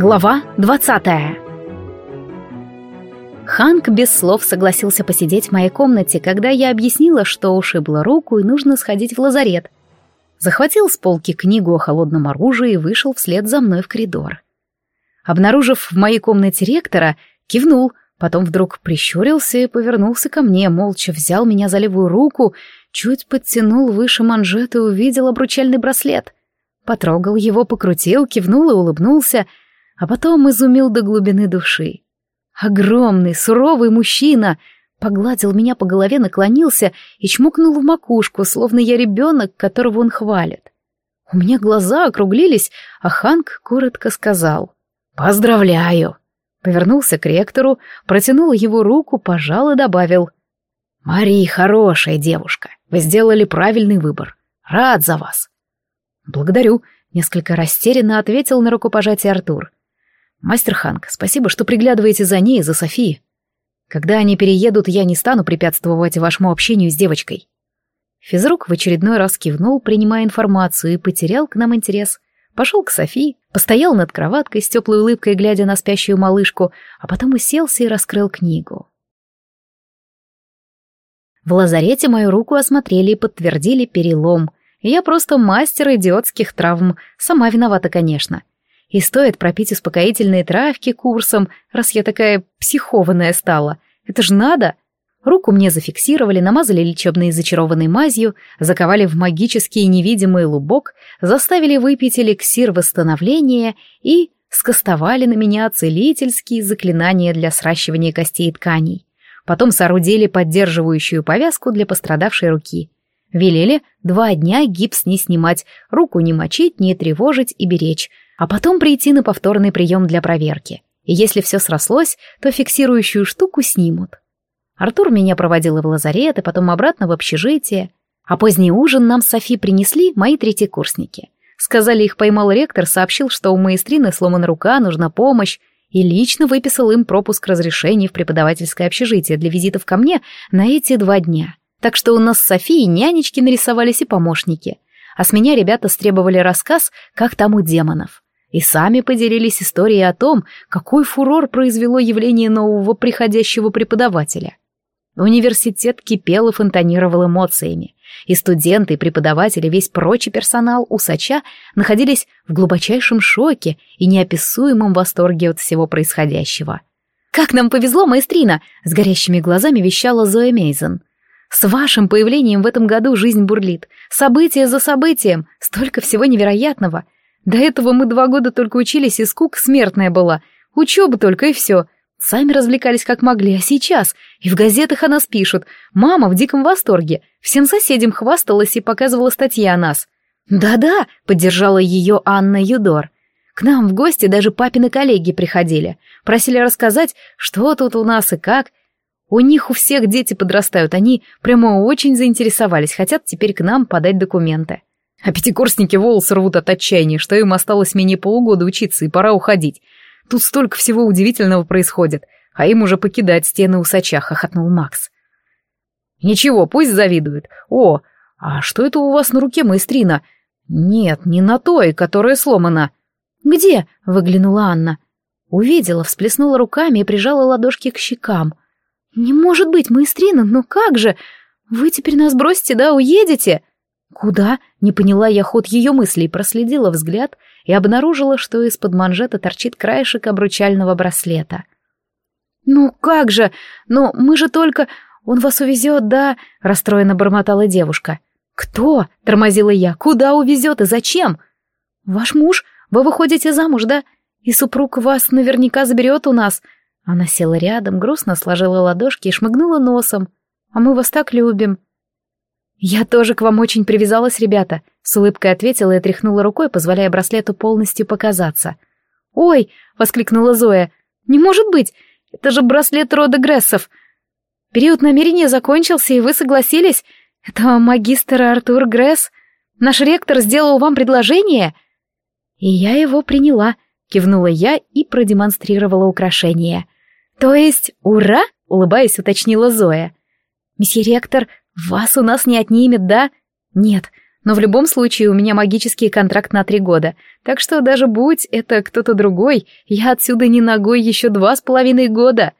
Глава двадцатая Ханк без слов согласился посидеть в моей комнате, когда я объяснила, что ушибла руку и нужно сходить в лазарет. Захватил с полки книгу о холодном оружии и вышел вслед за мной в коридор. Обнаружив в моей комнате ректора, кивнул, потом вдруг прищурился и повернулся ко мне, молча взял меня за левую руку, чуть подтянул выше манжеты и увидел обручальный браслет. Потрогал его, покрутил, кивнул и улыбнулся — а потом изумил до глубины души. Огромный, суровый мужчина погладил меня по голове, наклонился и чмокнул в макушку, словно я ребенок, которого он хвалит. У меня глаза округлились, а Ханк коротко сказал «Поздравляю!» Повернулся к ректору, протянул его руку, пожал и добавил «Мари хорошая девушка, вы сделали правильный выбор. Рад за вас». «Благодарю», — несколько растерянно ответил на рукопожатие Артур. «Мастер Ханк, спасибо, что приглядываете за ней и за Софией. Когда они переедут, я не стану препятствовать вашему общению с девочкой». Физрук в очередной раз кивнул, принимая информацию, и потерял к нам интерес. Пошел к Софии, постоял над кроваткой с теплой улыбкой, глядя на спящую малышку, а потом уселся и раскрыл книгу. В лазарете мою руку осмотрели и подтвердили перелом. Я просто мастер идиотских травм, сама виновата, конечно. И стоит пропить успокоительные травки курсом, раз я такая психованная стала. Это ж надо! Руку мне зафиксировали, намазали лечебной зачарованной мазью, заковали в магический невидимый лубок, заставили выпить эликсир восстановления и скостовали на меня целительские заклинания для сращивания костей и тканей. Потом соорудили поддерживающую повязку для пострадавшей руки. Велели два дня гипс не снимать, руку не мочить, не тревожить и беречь, а потом прийти на повторный прием для проверки. И если все срослось, то фиксирующую штуку снимут. Артур меня проводил в лазарет, и потом обратно в общежитие. А поздний ужин нам с Софи принесли мои третьекурсники. Сказали, их поймал ректор, сообщил, что у маэстрины сломана рука, нужна помощь, и лично выписал им пропуск разрешения в преподавательское общежитие для визитов ко мне на эти два дня. Так что у нас с Софией нянечки нарисовались и помощники. А с меня ребята стребовали рассказ, как там у демонов и сами поделились историей о том, какой фурор произвело явление нового приходящего преподавателя. Университет кипел и фонтанировал эмоциями, и студенты, и преподаватели, весь прочий персонал усача находились в глубочайшем шоке и неописуемом восторге от всего происходящего. «Как нам повезло, маэстрина!» — с горящими глазами вещала Зоя Мейзен. «С вашим появлением в этом году жизнь бурлит. Событие за событием. Столько всего невероятного. До этого мы два года только учились, и скука смертная была. Учеба только, и все. Сами развлекались как могли, а сейчас и в газетах о нас пишут. Мама в диком восторге. Всем соседям хвасталась и показывала статьи о нас. «Да-да», — поддержала ее Анна Юдор. «К нам в гости даже папины коллеги приходили. Просили рассказать, что тут у нас и как. У них у всех дети подрастают, они прямо очень заинтересовались, хотят теперь к нам подать документы. А пятикурсники волосы рвут от отчаяния, что им осталось менее полугода учиться, и пора уходить. Тут столько всего удивительного происходит, а им уже покидать стены усача, хохотнул Макс. Ничего, пусть завидуют. О, а что это у вас на руке, маэстрина? Нет, не на той, которая сломана. Где? выглянула Анна. Увидела, всплеснула руками и прижала ладошки к щекам. Не может быть, маэстрина, ну как же? Вы теперь нас бросите, да, уедете? «Куда?» — не поняла я ход ее мыслей, проследила взгляд и обнаружила, что из-под манжета торчит краешек обручального браслета. «Ну как же? Ну мы же только... Он вас увезет, да?» — расстроенно бормотала девушка. «Кто?» — тормозила я. «Куда увезет и зачем?» «Ваш муж? Вы выходите замуж, да? И супруг вас наверняка заберет у нас». Она села рядом, грустно сложила ладошки и шмыгнула носом. «А мы вас так любим». «Я тоже к вам очень привязалась, ребята», — с улыбкой ответила и тряхнула рукой, позволяя браслету полностью показаться. «Ой!» — воскликнула Зоя. «Не может быть! Это же браслет рода Грессов! Период намерения закончился, и вы согласились? Это магистр Артур Гресс? Наш ректор сделал вам предложение?» «И я его приняла», — кивнула я и продемонстрировала украшение. «То есть, ура!» — улыбаясь, уточнила Зоя. «Месье ректор, «Вас у нас не отнимет, да?» «Нет, Но в любом случае у меня магический контракт на три года, так что даже будь это кто-то другой, я отсюда не ногой еще два с половиной года.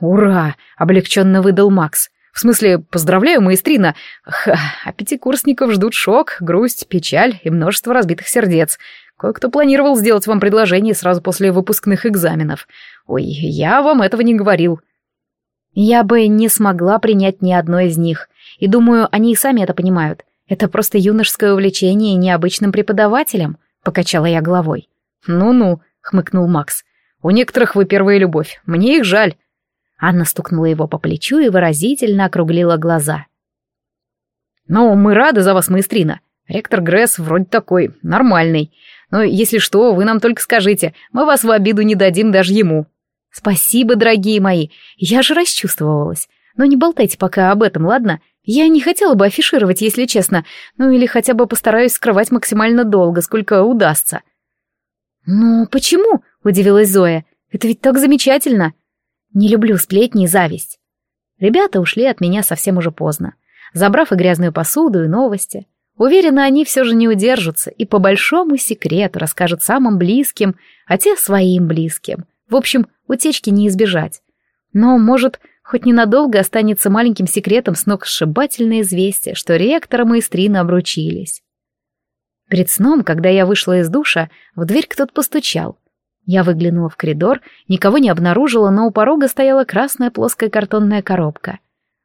«Ура!» — облегченно выдал Макс. «В смысле, поздравляю, маэстрина! Ха, а пятикурсников ждут шок, грусть, печаль и множество разбитых сердец. Кое-кто планировал сделать вам предложение сразу после выпускных экзаменов. Ой, я вам этого не говорил». Я бы не смогла принять ни одной из них, и думаю, они и сами это понимают. Это просто юношеское увлечение необычным преподавателем, покачала я головой. Ну-ну, хмыкнул Макс. У некоторых вы первая любовь. Мне их жаль. Анна стукнула его по плечу и выразительно округлила глаза. «Но мы рады за вас, маэстрина. Ректор Гресс вроде такой, нормальный. Но если что, вы нам только скажите, мы вас в обиду не дадим даже ему». «Спасибо, дорогие мои, я же расчувствовалась. Но не болтайте пока об этом, ладно? Я не хотела бы афишировать, если честно, ну или хотя бы постараюсь скрывать максимально долго, сколько удастся». «Ну, почему?» — удивилась Зоя. «Это ведь так замечательно!» Не люблю сплетни и зависть. Ребята ушли от меня совсем уже поздно, забрав и грязную посуду, и новости. Уверена, они все же не удержатся и по большому секрету расскажут самым близким, а те своим близким. В общем, утечки не избежать. Но, может, хоть ненадолго останется маленьким секретом сногсшибательное известие, что ректором и Истрина обручились. Перед сном, когда я вышла из душа, в дверь кто-то постучал. Я выглянула в коридор, никого не обнаружила, но у порога стояла красная плоская картонная коробка.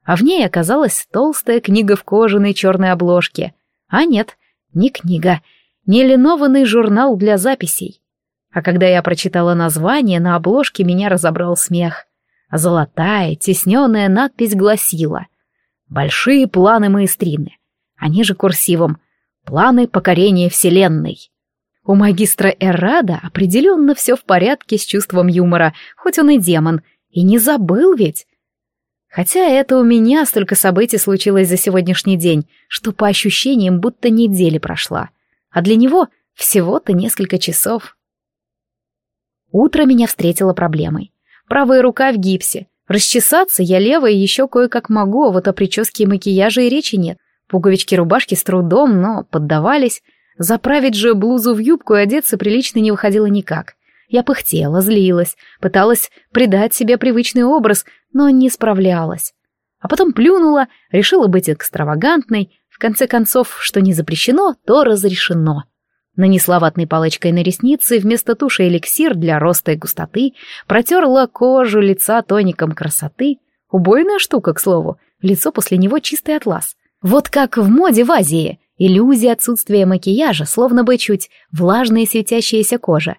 А в ней оказалась толстая книга в кожаной черной обложке. А нет, не книга, не линованный журнал для записей. А когда я прочитала название, на обложке меня разобрал смех. Золотая, тесненная надпись гласила «Большие планы маэстрины». Они же курсивом «Планы покорения Вселенной». У магистра Эррада определенно все в порядке с чувством юмора, хоть он и демон, и не забыл ведь. Хотя это у меня столько событий случилось за сегодняшний день, что по ощущениям будто неделя прошла, а для него всего-то несколько часов. Утро меня встретило проблемой. Правая рука в гипсе. Расчесаться я левой еще кое-как могу, а вот о прическе и макияже и речи нет. Пуговички рубашки с трудом, но поддавались, Заправить же блузу в юбку и одеться прилично не выходило никак. Я пыхтела, злилась, пыталась придать себе привычный образ, но не справлялась. А потом плюнула, решила быть экстравагантной, в конце концов, что не запрещено, то разрешено. Нанесла ватной палочкой на ресницы вместо туши эликсир для роста и густоты, протерла кожу лица тоником красоты. Убойная штука, к слову, лицо после него чистый атлас. Вот как в моде в Азии. Иллюзия отсутствия макияжа, словно бы чуть влажная светящаяся кожа.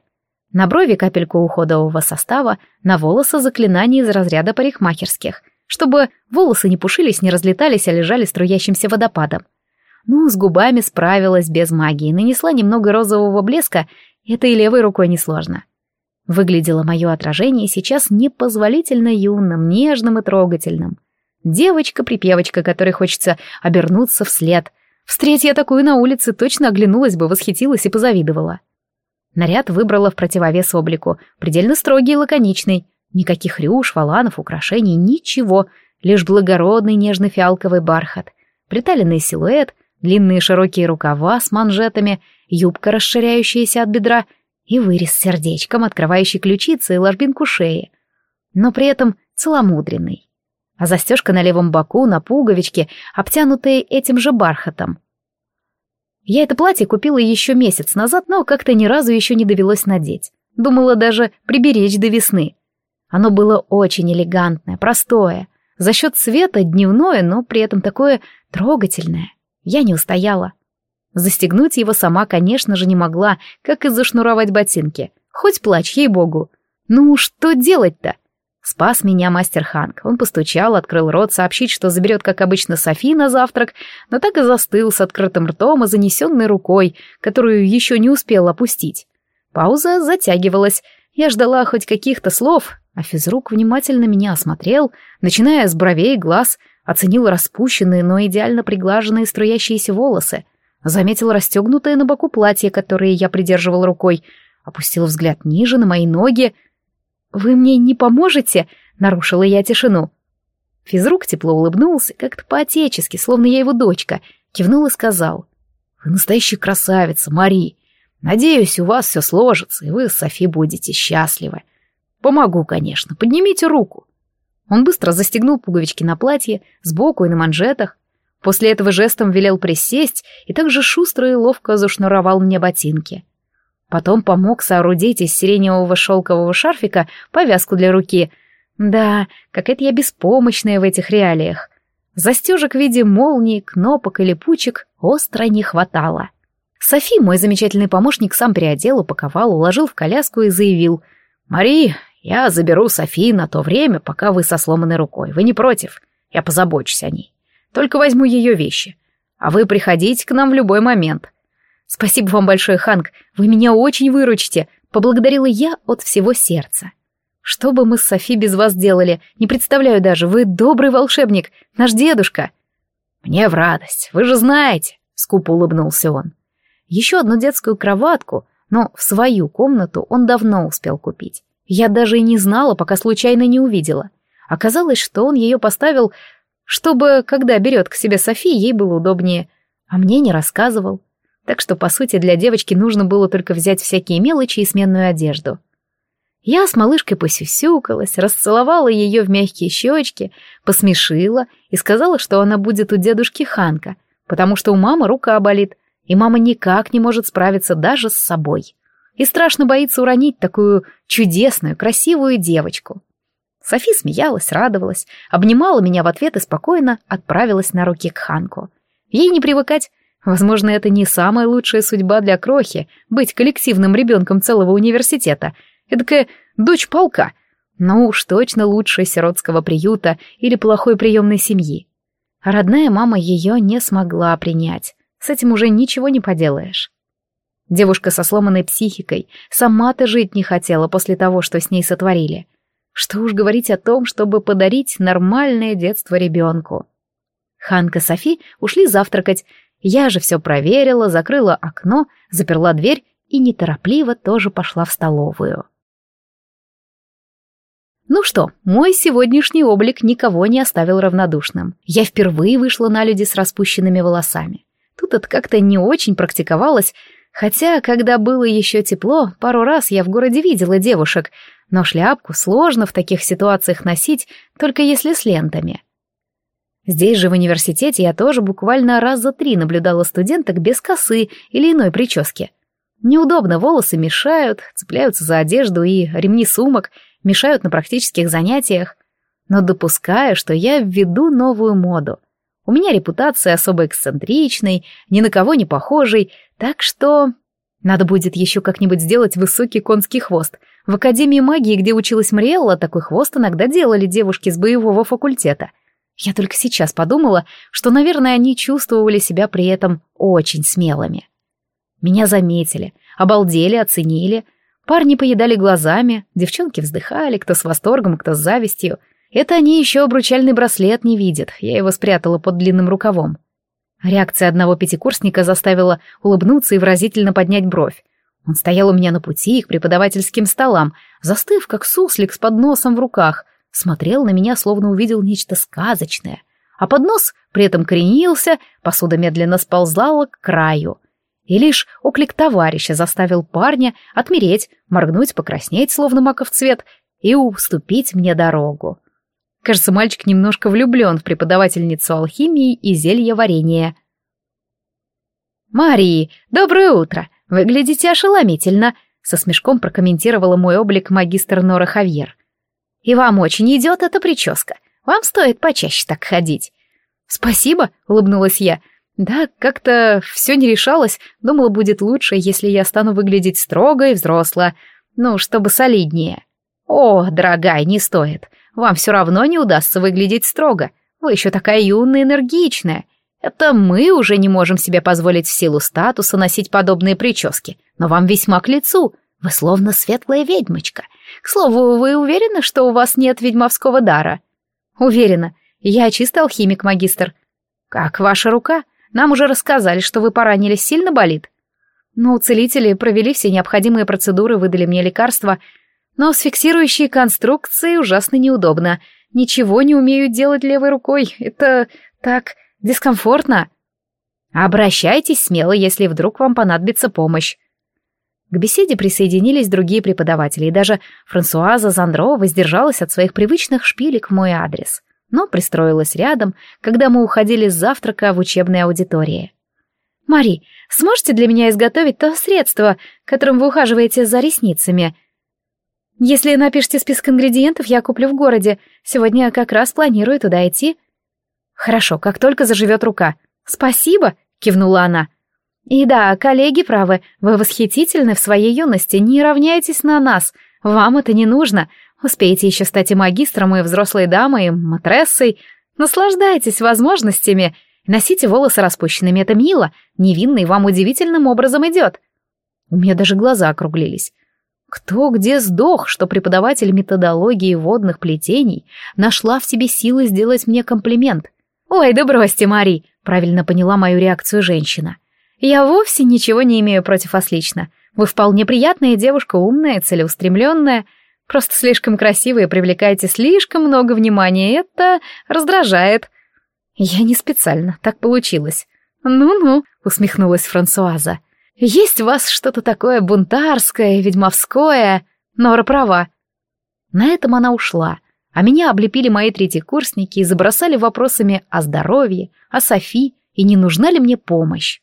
На брови капельку уходового состава, на волосы заклинание из разряда парикмахерских, чтобы волосы не пушились, не разлетались, а лежали струящимся водопадом. Ну, с губами справилась без магии, нанесла немного розового блеска, это и левой рукой несложно. Выглядело мое отражение сейчас непозволительно юным, нежным и трогательным. Девочка-припевочка, которой хочется обернуться вслед — Встреть я такую на улице, точно оглянулась бы, восхитилась и позавидовала. Наряд выбрала в противовес облику, предельно строгий и лаконичный. Никаких рюш, валанов, украшений, ничего, лишь благородный нежный фиалковый бархат, приталенный силуэт, длинные широкие рукава с манжетами, юбка, расширяющаяся от бедра, и вырез с сердечком, открывающий ключицы и ложбинку шеи, но при этом целомудренный. А застежка на левом боку, на пуговичке, обтянутые этим же бархатом. Я это платье купила еще месяц назад, но как-то ни разу еще не довелось надеть. Думала даже приберечь до весны. Оно было очень элегантное, простое, за счет цвета дневное, но при этом такое трогательное. Я не устояла. Застегнуть его сама, конечно же, не могла, как и зашнуровать ботинки. Хоть плачь, ей-богу. Ну, что делать-то? Спас меня мастер Ханк. Он постучал, открыл рот сообщить, что заберет, как обычно, Софи на завтрак, но так и застыл с открытым ртом и занесенной рукой, которую еще не успел опустить. Пауза затягивалась. Я ждала хоть каких-то слов, а физрук внимательно меня осмотрел, начиная с бровей и глаз, оценил распущенные, но идеально приглаженные струящиеся волосы, заметил расстегнутое на боку платье, которое я придерживал рукой, опустил взгляд ниже на мои ноги, «Вы мне не поможете?» — нарушила я тишину. Физрук тепло улыбнулся, как-то по-отечески, словно я его дочка, кивнул и сказал. Вы настоящая красавица, Мари. Надеюсь, у вас все сложится, и вы с Софи будете счастливы. Помогу, конечно. Поднимите руку. Он быстро застегнул пуговички на платье, сбоку и на манжетах. После этого жестом велел присесть и также шустро и ловко зашнуровал мне ботинки. Потом помог соорудить из сиреневого шелкового шарфика повязку для руки. Да, какая-то я беспомощная в этих реалиях. Застежек в виде молний, кнопок или пучек остро не хватало. Софи, мой замечательный помощник, сам переодел, упаковал, уложил в коляску и заявил. «Мари, я заберу Софи на то время, пока вы со сломанной рукой. Вы не против? Я позабочусь о ней. Только возьму ее вещи. А вы приходите к нам в любой момент. Спасибо вам большое, Ханк. Вы меня очень выручите. Поблагодарила я от всего сердца. Что бы мы с Софи без вас делали? Не представляю даже. Вы добрый волшебник, наш дедушка. Мне в радость. Вы же знаете, скупо улыбнулся он. Еще одну детскую кроватку, но в свою комнату он давно успел купить. Я даже и не знала, пока случайно не увидела. Оказалось, что он ее поставил, чтобы, когда берет к себе Софи, ей было удобнее. А мне не рассказывал. Так что, по сути, для девочки нужно было только взять всякие мелочи и сменную одежду. Я с малышкой посюсюкалась, расцеловала ее в мягкие щечки, посмешила и сказала, что она будет у дедушки Ханка, потому что у мамы рука болит, и мама никак не может справиться даже с собой и страшно боится уронить такую чудесную, красивую девочку. Софи смеялась, радовалась, обнимала меня в ответ и спокойно отправилась на руки к Ханку. Ей не привыкать. Возможно, это не самая лучшая судьба для Крохи — быть коллективным ребенком целого университета. Эдакая дочь полка. Но уж точно лучше сиротского приюта или плохой приемной семьи. А родная мама ее не смогла принять. С этим уже ничего не поделаешь. Девушка со сломанной психикой сама-то жить не хотела после того, что с ней сотворили. Что уж говорить о том, чтобы подарить нормальное детство ребенку. Ханка и Софи ушли завтракать. Я же все проверила, закрыла окно, заперла дверь и неторопливо тоже пошла в столовую. Ну что, мой сегодняшний облик никого не оставил равнодушным. Я впервые вышла на люди с распущенными волосами. Тут это как-то не очень практиковалось, Хотя, когда было еще тепло, пару раз я в городе видела девушек, но шляпку сложно в таких ситуациях носить, только если с лентами. Здесь же в университете я тоже буквально раз за три наблюдала студенток без косы или иной прически. Неудобно, волосы мешают, цепляются за одежду и ремни сумок, мешают на практических занятиях. Но допускаю, что я введу новую моду. У меня репутация особо эксцентричной, ни на кого не похожей, так что... Надо будет еще как-нибудь сделать высокий конский хвост. В Академии магии, где училась Мариэлла, такой хвост иногда делали девушки с боевого факультета. Я только сейчас подумала, что, наверное, они чувствовали себя при этом очень смелыми. Меня заметили, обалдели, оценили. Парни поедали глазами, девчонки вздыхали, кто с восторгом, кто с завистью. Это они еще обручальный браслет не видят, я его спрятала под длинным рукавом. Реакция одного пятикурсника заставила улыбнуться и выразительно поднять бровь. Он стоял у меня на пути к преподавательским столам, застыв, как суслик с подносом в руках, смотрел на меня, словно увидел нечто сказочное. А поднос при этом кренился, посуда медленно сползала к краю. И лишь оклик товарища заставил парня отмереть, моргнуть, покраснеть, словно маков цвет, и уступить мне дорогу. Кажется, мальчик немножко влюблен в преподавательницу алхимии и зелья варенья. «Марии, доброе утро! Выглядите ошеломительно!» Со смешком прокомментировала мой облик магистр Нора Хавьер. «И вам очень идет эта прическа. Вам стоит почаще так ходить». «Спасибо», — улыбнулась я. «Да, как-то все не решалось. Думала, будет лучше, если я стану выглядеть строго и взросло. Ну, чтобы солиднее». «О, дорогая, не стоит. Вам все равно не удастся выглядеть строго. Вы еще такая юная энергичная. Это мы уже не можем себе позволить в силу статуса носить подобные прически. Но вам весьма к лицу. Вы словно светлая ведьмочка. К слову, вы уверены, что у вас нет ведьмовского дара? Уверена. Я чистый алхимик, магистр. Как ваша рука? Нам уже рассказали, что вы поранились, сильно болит? Ну, целители провели все необходимые процедуры, выдали мне лекарства — но с фиксирующей конструкцией ужасно неудобно. Ничего не умею делать левой рукой. Это так дискомфортно. Обращайтесь смело, если вдруг вам понадобится помощь. К беседе присоединились другие преподаватели, и даже Франсуаза Зандро воздержалась от своих привычных шпилек в мой адрес, но пристроилась рядом, когда мы уходили с завтрака в учебной аудитории. «Мари, сможете для меня изготовить то средство, которым вы ухаживаете за ресницами?» «Если напишите список ингредиентов, я куплю в городе. Сегодня как раз планирую туда идти». «Хорошо, как только заживет рука». «Спасибо», — кивнула она. «И да, коллеги правы, вы восхитительны в своей юности, не равняйтесь на нас. Вам это не нужно. Успеете еще стать и магистром, и взрослой дамой, и матрессой. Наслаждайтесь возможностями. Носите волосы распущенными, это мило. Невинный вам удивительным образом идет». У меня даже глаза округлились. Кто где сдох, что преподаватель методологии водных плетений нашла в себе силы сделать мне комплимент. «Ой, да бросьте, Мари!» — правильно поняла мою реакцию женщина. «Я вовсе ничего не имею против вас лично. Вы вполне приятная девушка, умная, целеустремленная, просто слишком красивая привлекаете слишком много внимания, это раздражает». «Я не специально, так получилось». «Ну-ну», — усмехнулась Франсуаза. Есть у вас что-то такое бунтарское, ведьмовское. Нора права. На этом она ушла, а меня облепили мои третьекурсники и забросали вопросами о здоровье, о Софи и не нужна ли мне помощь.